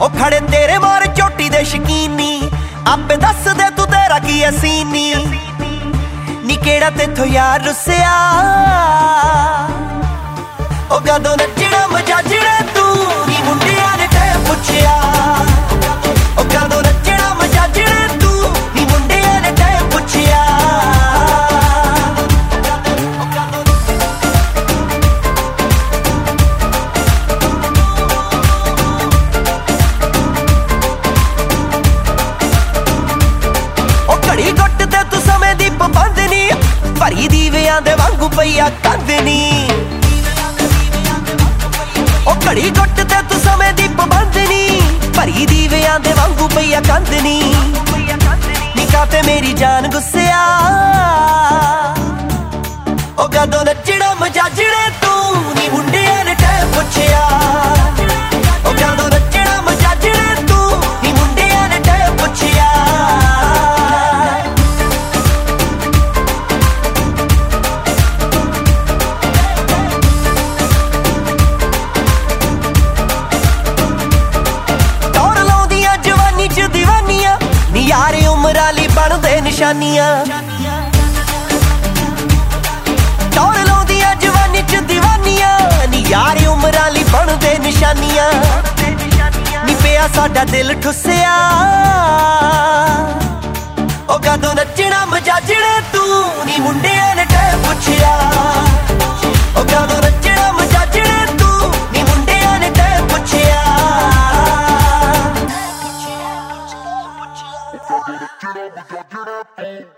ਉਹ ਖੜੇ ਤੇਰੇ ਮਾਰ ਝੋਟੀ ਦੇ ਸ਼ਕੀਨੀ। ਆਪੇ ਦੱਸ ਦੇ ਤੂੰ ਤੇਰਾ ਕੀ ਅਸੀਨੀ ਨੀ ਕਿਹੜਾ ਤੇਥੋਂ ਯਾਰ ਰੁੱਸਿਆ। ਉਹ ਕਦੋਂ ਨੱਚਣਾ ਮਜਾਜਣਾ ਪਈਆ ਕੰਦਨੀ। ਉਹ ਘੜੀ ਗੁੱਟ ਤੇ ਤੂੰ ਸਮੇਂ ਦੀ ਪਾਬੰਦਨੀ। ਭਰੀ ਦੀਵਿਆਂ ਦੇ ਵਾਂਗੂ ਪਈਆ ਕੰਦਨੀ। ਨਿਕਾ ਤੇ ਮੇਰੀ ਜਾਨ ਗੁੱਸਿਆ। ਉਹ ਕਦੋਂ ਨੱਚਣਾ ਮਜਾਜੜੇ ਤੂੰ ਨੀ ਮੁੰਡਿਆਂ ਨੇ ਟੈ ਪੁੱਛਿਆ। ਨਿਸ਼ਾਨੀਆਂ। ਟੌਰ ਲਾਉਂਦੀਆਂ ਜਵਾਨੀ ਚ دیਵਾਨੀਆਂ ਨੀ ਯਾਰੇ ਉਮਰਾਂ ਲਈ ਬਣਦੇ ਨਿਸ਼ਾਨੀਆਂ। ਨੀ ਪਿਆ ਸਾਡਾ ਦਿਲ ਠੁੱਸਿਆ। ਉਹ ਕਦੋਂ ਨੱਚਣਾ ਮਜਾਜਣੇ ਤੂੰ, ਨੀ ਮੁੰਡਿਆਂ ਨੇ ਟੈ ਪੁੱਛਿਆ। it up, we gon' get it, boom.